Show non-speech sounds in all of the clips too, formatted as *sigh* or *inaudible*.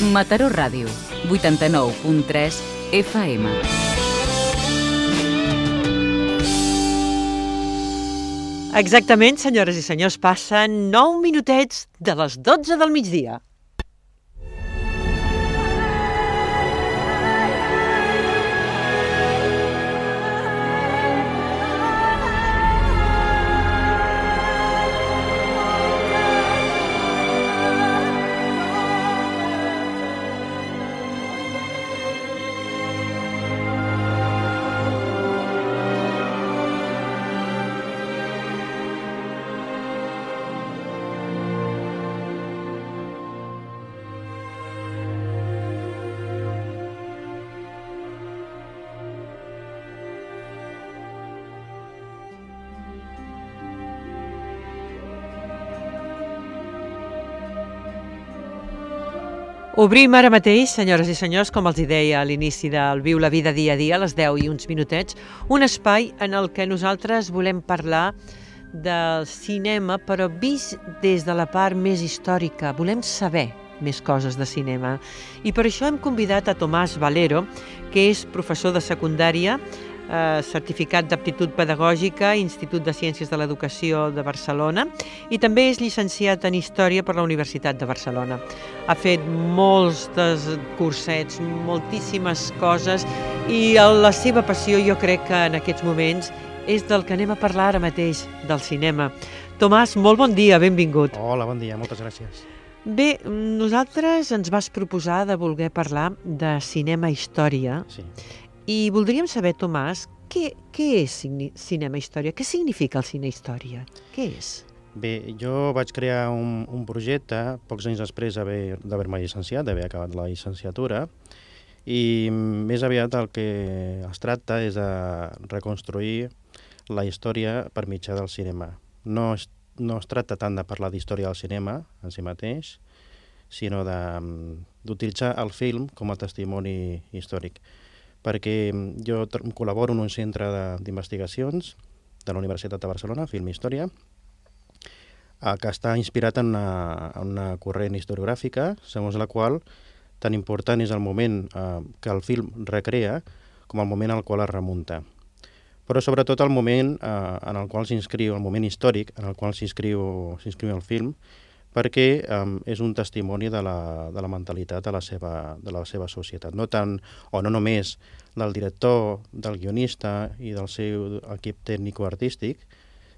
Mataró Ràdio, 89.3 FM. Exactament, senyores i senyors, passen 9 minutets de les 12 del migdia. Obrim ara mateix, senyores i senyors, com els deia a l'inici del Viu la vida dia a dia, a les 10 i uns minutets, un espai en el que nosaltres volem parlar del cinema, però vist des de la part més històrica. Volem saber més coses de cinema. I per això hem convidat a Tomàs Valero, que és professor de secundària eh, certificat d'aptitud pedagògica, Institut de Ciències de l'Educació de Barcelona i també és llicenciat en Història per la Universitat de Barcelona. Ha fet molts cursets, moltíssimes coses i la seva passió jo crec que en aquests moments és del que anem a parlar ara mateix, del cinema. Tomàs, molt bon dia, benvingut. Hola, bon dia, moltes gràcies. Bé, nosaltres ens vas proposar de voler parlar de cinema història Sí. I voldríem saber, Tomàs, què, què és cine- cinema història? Què significa el cine història? Què és? Bé, jo vaig crear un, un projecte pocs anys després d'haver- d'haver-me llicenciat, d'haver acabat la llicenciatura, i més aviat el que es tracta és de reconstruir la història per mitjà del cinema. No es, no es tracta tant de parlar d'història del cinema en si mateix, sinó d'utilitzar el film com a testimoni històric. Perquè jo tr- col·laboro en un centre de- d'investigacions de la Universitat de Barcelona, Film Història, eh, que està inspirat en una, en una corrent historiogràfica, segons la qual tan important és el moment eh, que el film recrea com el moment al qual es remunta. Però sobretot el moment eh, en el qual s'inscriu, el moment històric en el qual s'inscriu el film, perquè eh, és un testimoni de la, de la mentalitat de la, seva, de la seva societat. No tant, o no només del director, del guionista i del seu equip tècnico-artístic,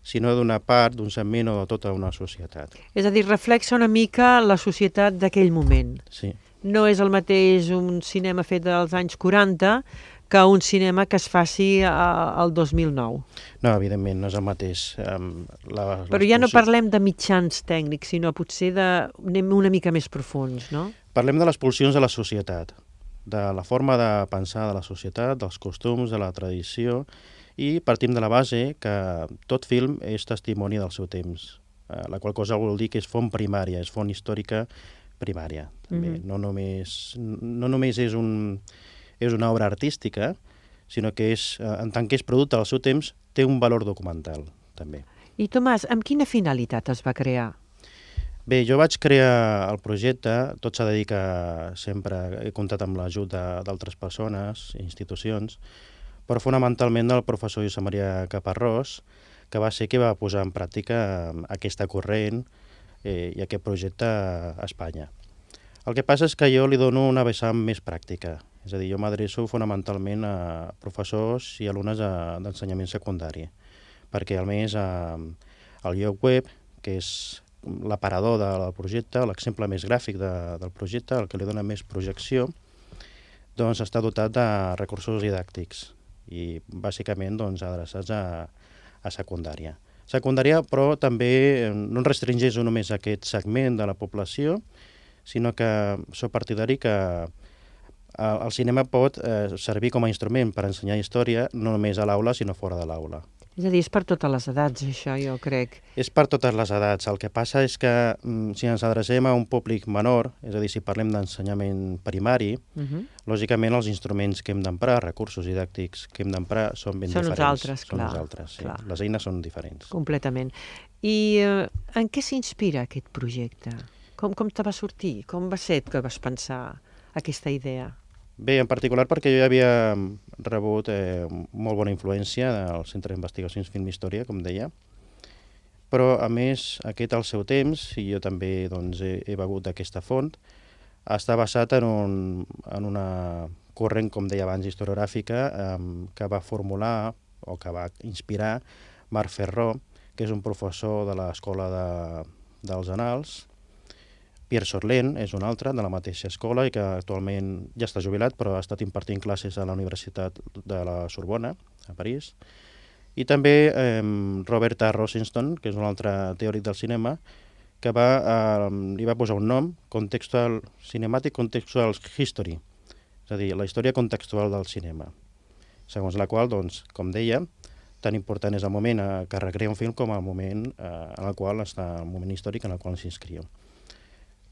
sinó d'una part, d'un segment o de tota una societat. És a dir, reflexa una mica la societat d'aquell moment. Sí. No és el mateix un cinema fet dels anys 40 que un cinema que es faci a- al 2009. No, evidentment, no és el mateix. Um, la, Però ja no parlem de mitjans tècnics, sinó potser de... anem una mica més profuns, no? Parlem de les pulsions de la societat, de la forma de pensar de la societat, dels costums, de la tradició, i partim de la base que tot film és testimoni del seu temps, eh, la qual cosa vol dir que és font primària, és font històrica primària. També. Mhm. no, només, no només és, un, és una obra artística, sinó que és, eh, en tant que és producte del seu temps, té un valor documental, també. I Tomàs, amb quina finalitat es va crear? Bé, jo vaig crear el projecte, tot s'ha de dir que sempre he comptat amb l'ajut de- d'altres persones, institucions, però fonamentalment del professor Josep Maria Caparrós, que va ser qui va posar en pràctica eh, aquesta corrent eh, i aquest projecte a Espanya. El que passa és que jo li dono una vessant més pràctica, és a dir, jo m'adreço fonamentalment a professors i alumnes a- d'ensenyament secundari, perquè almenys a, al lloc web, que és l'aparador del projecte, l'exemple més gràfic de, del projecte, el que li dona més projecció, doncs està dotat de recursos didàctics i bàsicament doncs, adreçats a, a secundària. Secundària, però també eh, no en restringeix només a aquest segment de la població, sinó que sóc partidari que eh, el cinema pot eh, servir com a instrument per ensenyar història no només a l'aula, sinó fora de l'aula. És a dir, és per totes les edats, això, jo crec. És per totes les edats. El que passa és que mm, si ens adrecem a un públic menor, és a dir, si parlem d'ensenyament primari, Uh -huh. lògicament els instruments que hem d'emprar, recursos didàctics que hem d'emprar són ben Són uns diferents. altres, són clar, uns altres, sí. clar. Les eines són diferents. Completament. I eh, en què s'inspira aquest projecte? Com, com te va sortir? Com va ser que vas pensar aquesta idea? Bé, en particular perquè jo ja havia rebut eh, molt bona influència del Centre d'Investigacions Film Història, com deia, però a més aquest al seu temps, i jo també doncs, he, he begut d'aquesta font, està basat en, un, en una corrent, com deia abans, historiogràfica, eh, que va formular o que va inspirar Marc Ferró, que és un professor de l'Escola de, dels Anals, Pierre Sorlent és un altre de la mateixa escola i que actualment ja està jubilat però ha estat impartint classes a la Universitat de la Sorbona, a París. I també eh, Robert A. Rosinston, que és un altre teòric del cinema, que va, eh, li va posar un nom, Contextual Cinematic Contextual History, és a dir, la història contextual del cinema, segons la qual, doncs, com deia, tan important és el moment eh, que recrea un film com el moment eh, en el qual està el moment històric en el qual s'inscriu.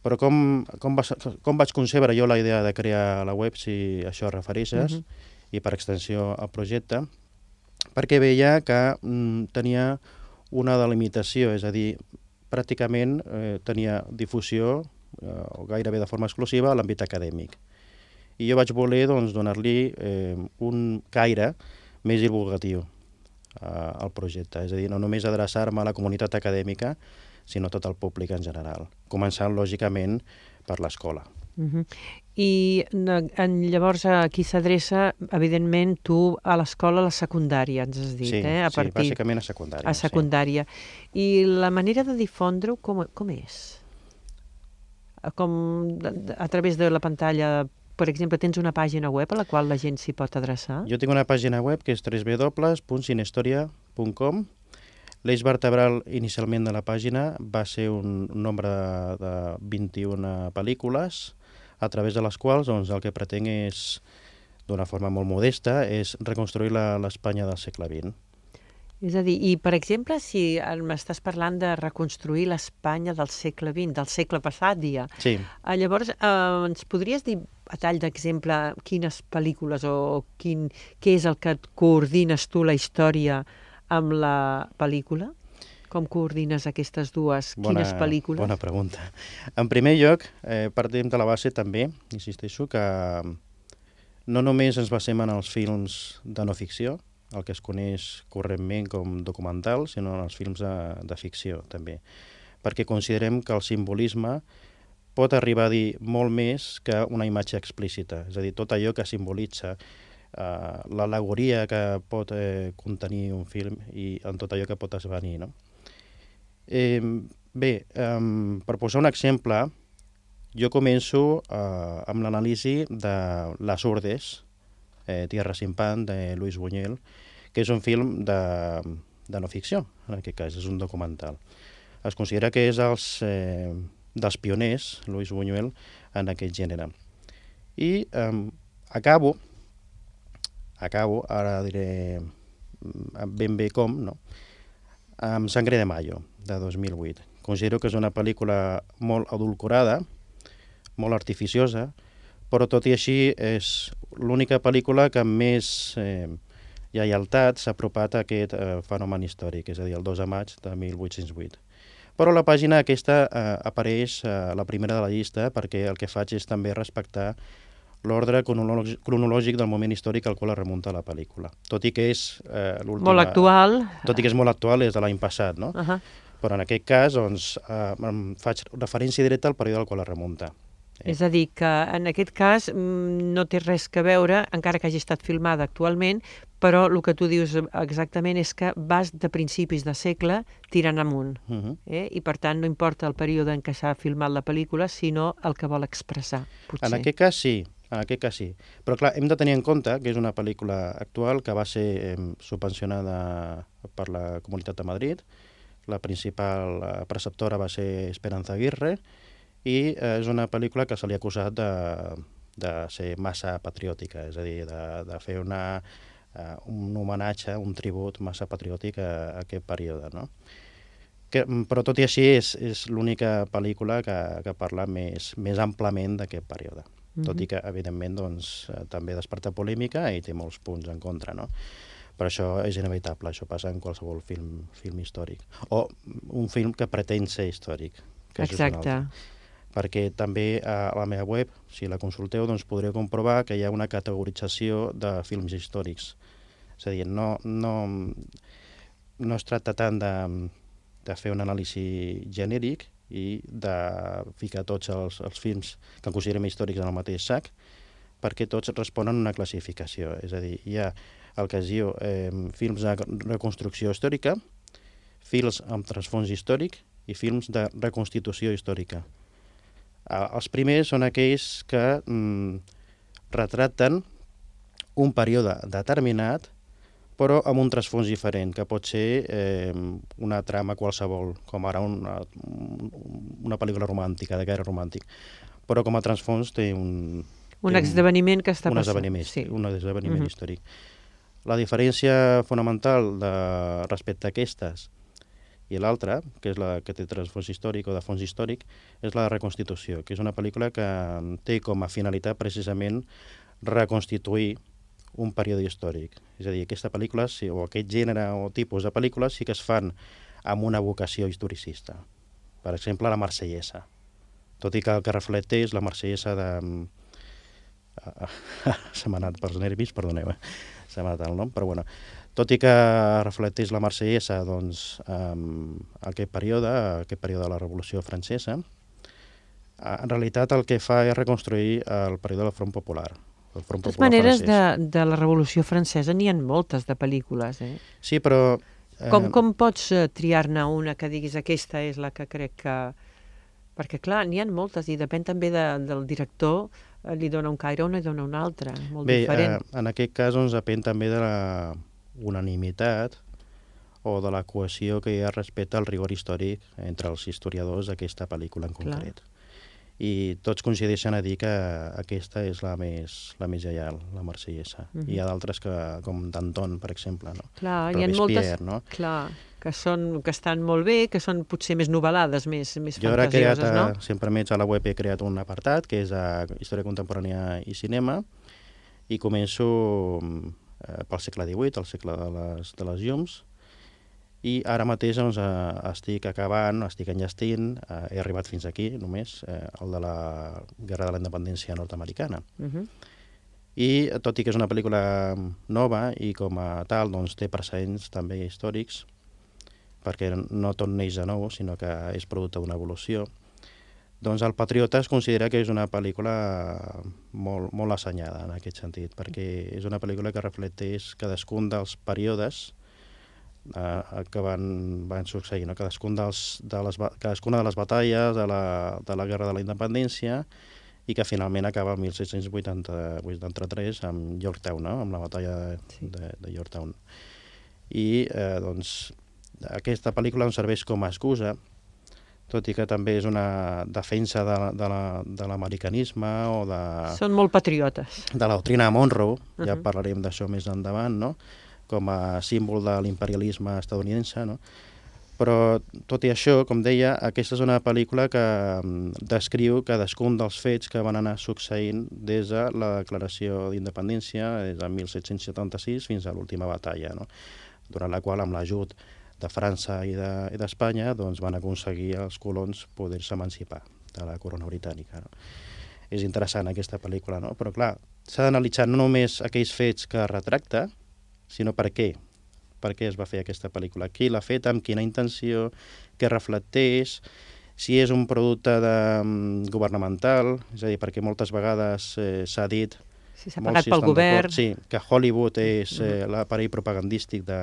Però com, com, va, com vaig concebre jo la idea de crear la web, si això refereixes, uh -huh. i per extensió al projecte, perquè veia que mm, tenia una delimitació, és a dir, pràcticament eh, tenia difusió, eh, o gairebé de forma exclusiva, a l'àmbit acadèmic. I jo vaig voler doncs, donar-li eh, un caire més divulgatiu eh, al projecte, és a dir, no només adreçar-me a la comunitat acadèmica, sinó tot el públic en general, començant, lògicament, per l'escola. Uh -huh. I en, llavors a qui s'adreça, evidentment, tu a l'escola, a la secundària, ens has dit, sí, eh? A partir... sí, bàsicament a secundària. A secundària. Sí. I la manera de difondre-ho com, com és? Com a través de la pantalla per exemple, tens una pàgina web a la qual la gent s'hi pot adreçar? Jo tinc una pàgina web que és www.cinehistoria.com L'eix vertebral inicialment de la pàgina va ser un nombre de, de 21 pel·lícules, a través de les quals doncs, el que pretenc és, d'una forma molt modesta, és reconstruir l'Espanya del segle XX. És a dir, i per exemple, si m'estàs parlant de reconstruir l'Espanya del segle XX, del segle passat, dia, sí. eh, llavors eh, ens podries dir a tall d'exemple quines pel·lícules o quin, què és el que coordines tu la història amb la pel·lícula? Com coordines aquestes dues? Bona, Quines pel·lícules? Bona pregunta. En primer lloc, eh, partim de la base també, insisteixo, que no només ens basem en els films de no ficció, el que es coneix correntment com documental, sinó en els films de, de ficció també, perquè considerem que el simbolisme pot arribar a dir molt més que una imatge explícita, és a dir, tot allò que simbolitza eh, l'alegoria que pot eh, contenir un film i en tot allò que pot esvenir. No? Eh, bé, eh, per posar un exemple, jo començo eh, amb l'anàlisi de Les Urdes, eh, Tierra sin pan, de Luis Buñuel, que és un film de, de no ficció, en aquest cas, és un documental. Es considera que és els, eh, dels pioners, Luis Buñuel, en aquest gènere. I eh, acabo acabo, ara diré mm, ben bé com, no? amb Sangre de Mayo, de 2008. Considero que és una pel·lícula molt adulcorada, molt artificiosa, però tot i així és l'única pel·lícula que més eh, lleialtat s'ha apropat a aquest eh, fenomen històric, és a dir, el 2 de maig de 1808. Però la pàgina aquesta eh, apareix eh, la primera de la llista perquè el que faig és també respectar l'ordre cronològic del moment històric al qual es remunta la pel·lícula. Tot i que és eh, l'última... Molt actual. Tot i que és molt actual, és de l'any passat, no? Uh -huh. Però en aquest cas, doncs, eh, faig referència directa al període al qual es remunta. Eh? És a dir, que en aquest cas mm, no té res que veure, encara que hagi estat filmada actualment, però el que tu dius exactament és que vas de principis de segle tirant amunt. Uh -huh. eh? I per tant no importa el període en què s'ha filmat la pel·lícula, sinó el que vol expressar, potser. En aquest cas sí, en aquest cas sí. Però clar, hem de tenir en compte que és una pel·lícula actual que va ser eh, subvencionada per la Comunitat de Madrid, la principal eh, preceptora va ser Esperanza Aguirre, i eh, és una pel·lícula que se li ha acusat de, de ser massa patriòtica, és a dir, de, de fer una, uh, un homenatge, un tribut massa patriòtic a, a aquest període, no? Que, però tot i així és, és l'única pel·lícula que, que parla més, més amplament d'aquest període -huh. tot i que, evidentment, doncs, eh, també desperta polèmica i té molts punts en contra, no? Però això és inevitable, això passa en qualsevol film, film històric. O un film que pretén ser històric. Que Exacte. perquè també a la meva web, si la consulteu, doncs podreu comprovar que hi ha una categorització de films històrics. És a dir, no, no, no es tracta tant de, de fer un anàlisi genèric i de ficar tots els, els films que considerem històrics en el mateix sac, perquè tots responen a una classificació. És a dir, hi ha el que es diu eh, films de reconstrucció històrica, films amb transfons històric i films de reconstitució històrica. Els primers són aquells que mm, retraten un període determinat però amb un trasfons diferent, que pot ser eh, una trama qualsevol, com ara una, una pel·lícula romàntica, de gaire romàntic. Però com a trasfons té un... Un esdeveniment que està un passant. Esdeveniment, sí. Un esdeveniment Mhm. uh -huh. històric. La diferència fonamental de, respecte a aquestes i l'altra, que és la que té trasfons històric o de fons històric, és la reconstitució, que és una pel·lícula que té com a finalitat precisament reconstituir un període històric. És a dir, aquesta pel·lícula, sí, o aquest gènere o tipus de pel·lícules sí que es fan amb una vocació historicista. Per exemple, la Marsellesa. Tot i que el que reflecteix la Marsellesa de... *laughs* Se m'ha anat pels nervis, perdoneu, eh? se m'ha anat el nom, però bueno, tot i que reflecteix la Marsellesa doncs, um, aquest període, aquest període de la Revolució Francesa, en realitat el que fa és reconstruir el període del Front Popular. El Front Popular maneres, francès. de, de la Revolució Francesa n'hi ha moltes de pel·lícules, eh? Sí, però... Com, com pots eh, triar-ne una que diguis aquesta és la que crec que... Perquè, clar, n'hi ha moltes i depèn també de, del director, eh, li dona un caire o li dona un altre, molt Bé, diferent. eh, en aquest cas doncs, depèn també de la unanimitat o de la cohesió que hi ha respecte al rigor històric entre els historiadors d'aquesta pel·lícula en Clar. I tots coincideixen a dir que aquesta és la més, la més lleial, la marsellesa. Mhm. Hi ha d'altres que, com Danton, per exemple, no? Clar, hi ha moltes... Robespierre, no? Clar, que, són, que estan molt bé, que són potser més novel·lades, més, més Jo he creat, fantasioses, no? eh, si em permets, a la web he creat un apartat que és a Història Contemporània i Cinema i començo eh, pel segle XVIII, el segle de les, de les llums, i ara mateix doncs, eh, estic acabant, estic enllestint, eh, he arribat fins aquí només, eh, el de la Guerra de la Independència nord-americana. Uh -huh. I tot i que és una pel·lícula nova i com a tal doncs, té precedents també històrics, perquè no tot neix de nou, sinó que és producte d'una evolució, doncs El Patriota es considera que és una pel·lícula molt, molt assenyada en aquest sentit, perquè és una pel·lícula que reflecteix cadascun dels períodes eh, que van, van succeir, no? cadascun dels, de les, cadascuna de les batalles de la, de la Guerra de la Independència i que finalment acaba el 1783 amb Yorktown, no? amb la batalla de, Sí. de, de Yorktown. I eh, doncs, aquesta pel·lícula ens serveix com a excusa, tot i que també és una defensa de, de la- de l'americanisme o de, Són molt patriotes. de la doctrina Monroe, ja Mhm. parlarem d'això més endavant, no? Com a símbol de l'imperialisme estadounidense, no? Però, tot i això, com deia, aquesta és una pel·lícula que mm, descriu cadascun dels fets que van anar succeint des de la declaració d'independència, des de 1776 fins a l'última batalla, no? durant la qual, amb l'ajut de França i de- d'Espanya, doncs, van aconseguir els colons poder-se emancipar de la corona britànica. No? És interessant aquesta pel·lícula, no? però clar, s'ha d'analitzar no només aquells fets que retracta, sinó per què. Per què es va fer aquesta pel·lícula? Qui l'ha fet, amb quina intenció, què reflecteix, si és un producte de, mm, governamental, és a dir, perquè moltes vegades eh, s'ha dit... Si s'ha pagat pel govern... Sí, que Hollywood és eh, l'aparell propagandístic de,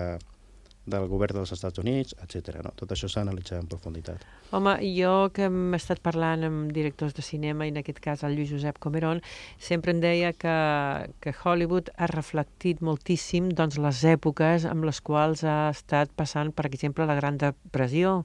del govern dels Estats Units, etc. No? Tot això s'ha d'analitzar en profunditat. Home, jo que hem estat parlant amb directors de cinema, i en aquest cas el Lluís Josep Comerón, sempre em deia que, que Hollywood ha reflectit moltíssim doncs, les èpoques amb les quals ha estat passant, per exemple, la Gran Depressió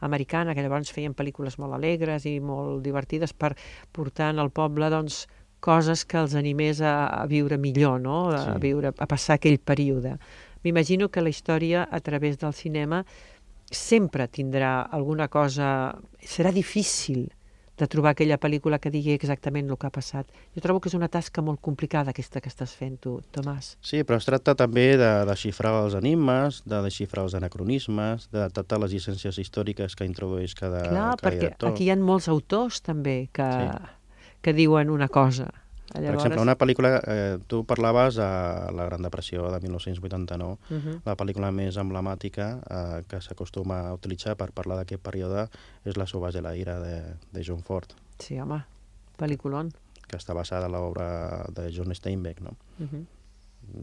americana, que llavors feien pel·lícules molt alegres i molt divertides per portar al poble doncs, coses que els animés a, a viure millor, no? a, Sí. viure, a passar aquell període. M'imagino que la història, a través del cinema, sempre tindrà alguna cosa... Serà difícil de trobar aquella pel·lícula que digui exactament el que ha passat. Jo trobo que és una tasca molt complicada aquesta que estàs fent tu, Tomàs. Sí, però es tracta també de desxifrar els enigmes, de desxifrar els anacronismes, de detectar les llicències històriques que introdueix cada, Clar, cada perquè director. aquí hi ha molts autors també que, que diuen una cosa. Per exemple, una pel·lícula, eh, tu parlaves a La Gran Depressió de 1989, Uh -huh. la pel·lícula més emblemàtica eh, que s'acostuma a utilitzar per parlar d'aquest període és La Sauvage de la ira de, de John Ford, Sí, home, pel·lículon. que està basada en l'obra de John Steinbeck, no? Uh -huh.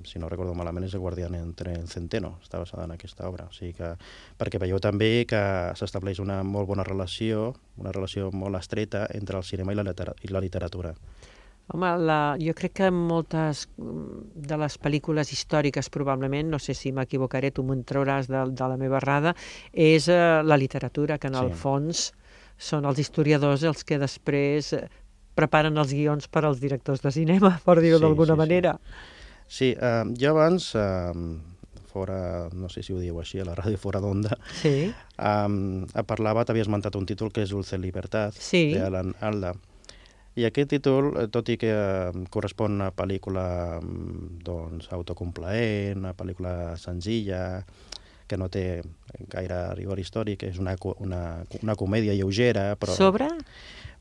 si no recordo malament, és el Guardián entre el Centeno, està basada en aquesta obra. O sigui que, perquè veieu també que s'estableix una molt bona relació, una relació molt estreta entre el cinema i la, litera i la literatura. Home, la, jo crec que moltes mm, de les pel·lícules històriques, probablement, no sé si m'equivocaré, tu me'n trauràs de, de la meva errada, és eh, la literatura, que en el Sí. fons són els historiadors els que després eh, preparen els guions per als directors de cinema, *laughs* per dir-ho Sí, d'alguna sí, sí. manera. Sí, eh, jo abans, eh, fora, no sé si ho diu així, a la ràdio fora d'onda, Sí, Um, parlava, t'havia esmentat un títol que és Dulce Libertad, Sí. d'Alan Alda. I aquest títol, eh, tot i que eh, correspon a una pel·lícula mm, doncs, autocomplaent, una pel·lícula senzilla, que no té gaire rigor històric, és una, una, una comèdia lleugera, però, sobre...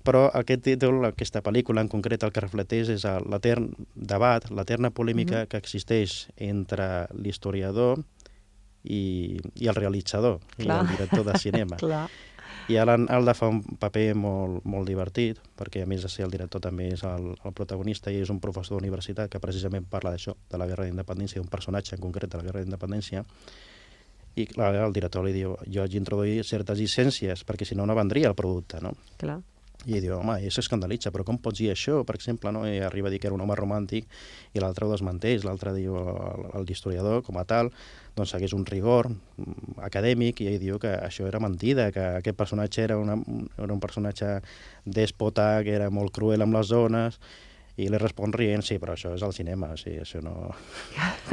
però aquest títol, aquesta pel·lícula en concret, el que reflecteix és l'etern debat, l'eterna polèmica que existeix entre l'historiador i, i el realitzador, i Clar. el director de cinema. *laughs* Clar. I Alan Alda fa un paper molt, molt divertit, perquè a més de ser el director també és el, el protagonista i és un professor d'universitat que precisament parla d'això, de la guerra d'independència, d'un personatge en concret de la guerra d'independència, i clar, el director li diu, jo haig d'introduir certes llicències, perquè si no, no vendria el producte, no? Clar. I diu, home, i això escandalitza, però com pots dir això, per exemple, no? I arriba a dir que era un home romàntic i l'altre ho desmenteix, l'altre diu, el, el historiador, com a tal, doncs segueix un rigor mm, acadèmic i ell diu que això era mentida, que aquest personatge era, una, era un personatge dèspota, que era molt cruel amb les dones, i li respon rient, sí, però això és el cinema, sí, això no...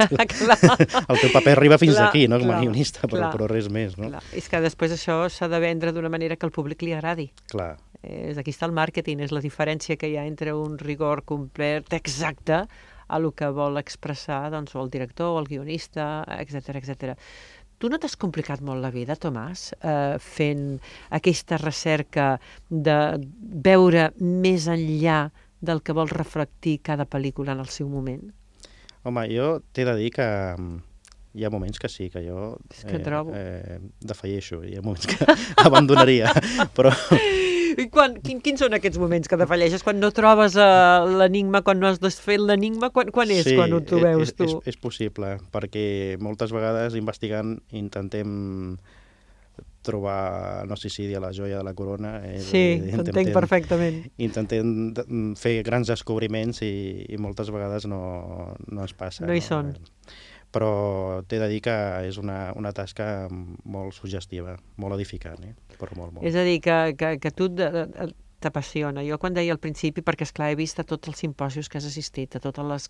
*laughs* El teu paper arriba fins Clar, aquí, no?, com a clar, guionista, però, clar. però res més, no? clar. És que després això s'ha de vendre d'una manera que al públic li agradi. Clar. És, aquí està el màrqueting, és la diferència que hi ha entre un rigor complet exacte a el que vol expressar doncs, o el director o el guionista, etc etc. Tu no t'has complicat molt la vida, Tomàs, eh, fent aquesta recerca de veure més enllà del que vol reflectir cada pel·lícula en el seu moment? Home, jo t'he de dir que mm, hi ha moments que sí, que jo És que trobo. eh, defalleixo, hi ha moments que *laughs* abandonaria, *laughs* però I quan, quin, quins són aquests moments que defalleixes? Quan no trobes uh, l'enigma, quan no has desfet l'enigma? Quan, quan és sí, quan ho tu és- veus, és, tu? És, és possible, perquè moltes vegades investigant intentem trobar, no sé si dir la joia de la corona. eh, Sí, t'entenc intentem- perfectament. Intentem fer grans descobriments i, i moltes vegades no, no es passa. No hi són. Però t'he de dir que és una, una tasca molt suggestiva, molt edificant, eh? però molt, molt. És a dir, que, que, que tu t'apassiona. Jo quan deia al principi, perquè és clar he vist a tots els simpòsios que has assistit, a totes les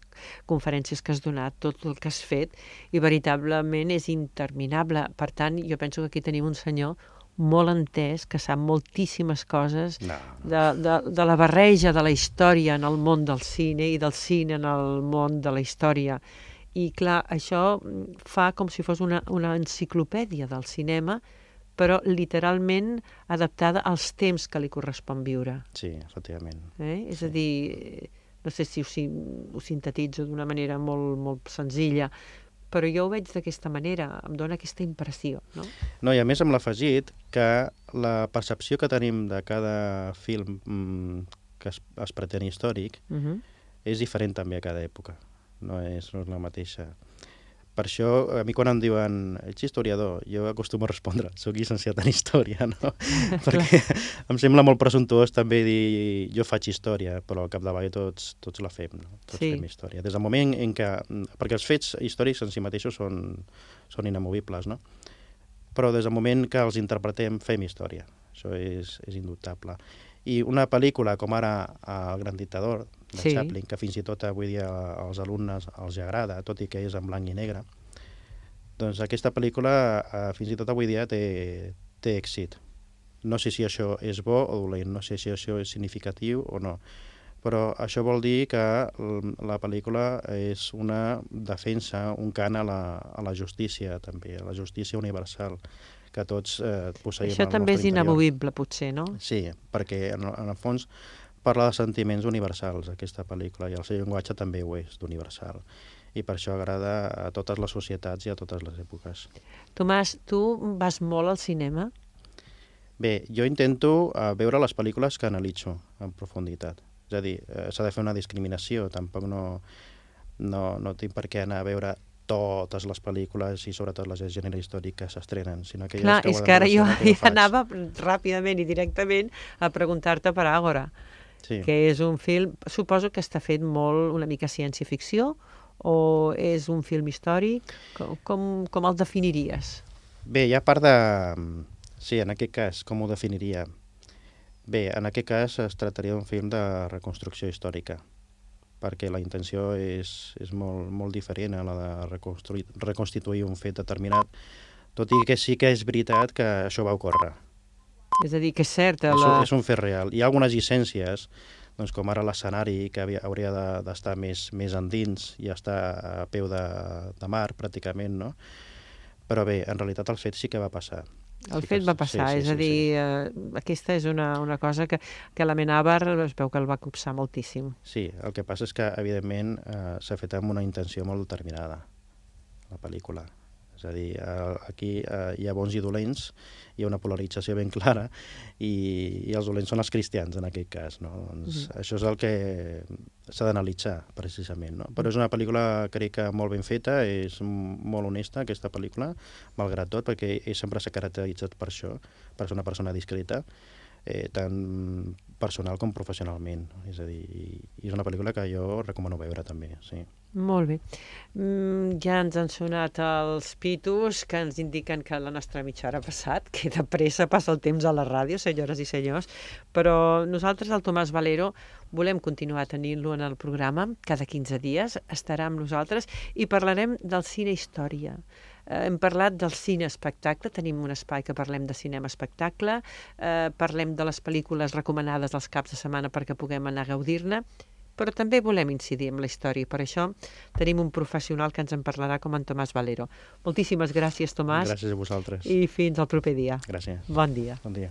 conferències que has donat, tot el que has fet, i veritablement és interminable. Per tant, jo penso que aquí tenim un senyor molt entès, que sap moltíssimes coses No, de, de, de la barreja de la història en el món del cine i del cine en el món de la història. I clar, això mm, fa com si fos una, una enciclopèdia del cinema, però literalment adaptada als temps que li correspon viure. sí, efectivament. Eh? És a dir, no sé si ho, si- ho sintetitzo d'una manera molt, molt senzilla, però jo ho veig d'aquesta manera, em dóna aquesta impressió. No? No, i a més amb l'afegit que la percepció que tenim de cada film mm, que es, es pretén històric Uh -huh. és diferent també a cada època, no és, no és la mateixa. Per això, a mi quan em diuen ets historiador, jo acostumo a respondre soc llicenciat en història, no? *laughs* Perquè em sembla molt presumptuós també dir jo faig història, però al capdavall tots, tots la fem, no? Tots Sí. fem història. Des del moment en què... Perquè els fets històrics en si mateixos són, són inamovibles, no? Però des del moment que els interpretem fem història. Això és, és indubtable. I una pel·lícula com ara El gran dictador, de Sí. Chaplin, que fins i tot avui dia als alumnes els agrada, tot i que és en blanc i negre, doncs aquesta pel·lícula eh, fins i tot avui dia té, té èxit. No sé si això és bo o dolent, no sé si això és significatiu o no, però això vol dir que la pel·lícula és una defensa, un cant a la, a la justícia també, a la justícia universal que tots eh, posseïm Això també és interior. inamovible, potser, no? Sí, perquè en, en el fons parla de sentiments universals, aquesta pel·lícula, i el seu llenguatge també ho és, d'universal. I per això agrada a totes les societats i a totes les èpoques. Tomàs, tu vas molt al cinema? Bé, jo intento uh, veure les pel·lícules que analitzo en profunditat. És a dir, uh, s'ha de fer una discriminació, tampoc no, no, no tinc per què anar a veure totes les pel·lícules i sobretot les de gènere històric que s'estrenen, sinó que Clar, ja és que ara jo ja *laughs* anava ràpidament i directament a preguntar-te per Àgora, sí. que és un film, suposo que està fet molt una mica ciència-ficció o és un film històric? Com, com, com el definiries? Bé, hi ha part de... Sí, en aquest cas, com ho definiria? Bé, en aquest cas es tractaria d'un film de reconstrucció històrica, perquè la intenció és, és molt, molt diferent a la de reconstruir, reconstituir un fet determinat, tot i que sí que és veritat que això va ocórrer. És a dir, que és cert... La... És, és un fet real. Hi ha algunes llicències, doncs com ara l'escenari, que havia, hauria d'estar de, més, més endins i estar a peu de, de mar, pràcticament, no? Però bé, en realitat el fet sí que va passar. El sí fet que, va passar, sí, sí, és a sí, dir, sí. eh, aquesta és una, una cosa que, que la Menàvar es veu que el va copsar moltíssim. Sí, el que passa és que, evidentment, eh, s'ha fet amb una intenció molt determinada, la pel·lícula. És a dir, eh, aquí eh, hi ha bons i dolents, hi ha una polarització ben clara, i, i els dolents són els cristians, en aquest cas. No? Doncs mm -hmm. Això és el que s'ha d'analitzar, precisament. No? Però és una pel·lícula, crec que molt ben feta, és molt honesta, aquesta pel·lícula, malgrat tot, perquè ell sempre s'ha caracteritzat per això, per ser una persona discreta, eh, tant personal com professionalment. És a dir, i, és una pel·lícula que jo recomano veure també, sí. Molt bé. Mm, ja ens han sonat els pitos que ens indiquen que la nostra mitja hora ha passat, que de pressa passa el temps a la ràdio, senyores i senyors, però nosaltres, el Tomàs Valero, volem continuar tenint-lo en el programa, cada 15 dies estarà amb nosaltres i parlarem del cine història. Eh, hem parlat del cine espectacle, tenim un espai que parlem de cinema espectacle, eh, parlem de les pel·lícules recomanades els caps de setmana perquè puguem anar a gaudir-ne, però també volem incidir en la història. Per això tenim un professional que ens en parlarà com en Tomàs Valero. Moltíssimes gràcies, Tomàs, Gràcies a vosaltres. i fins al proper dia. Gràcies. Bon dia. Bon dia.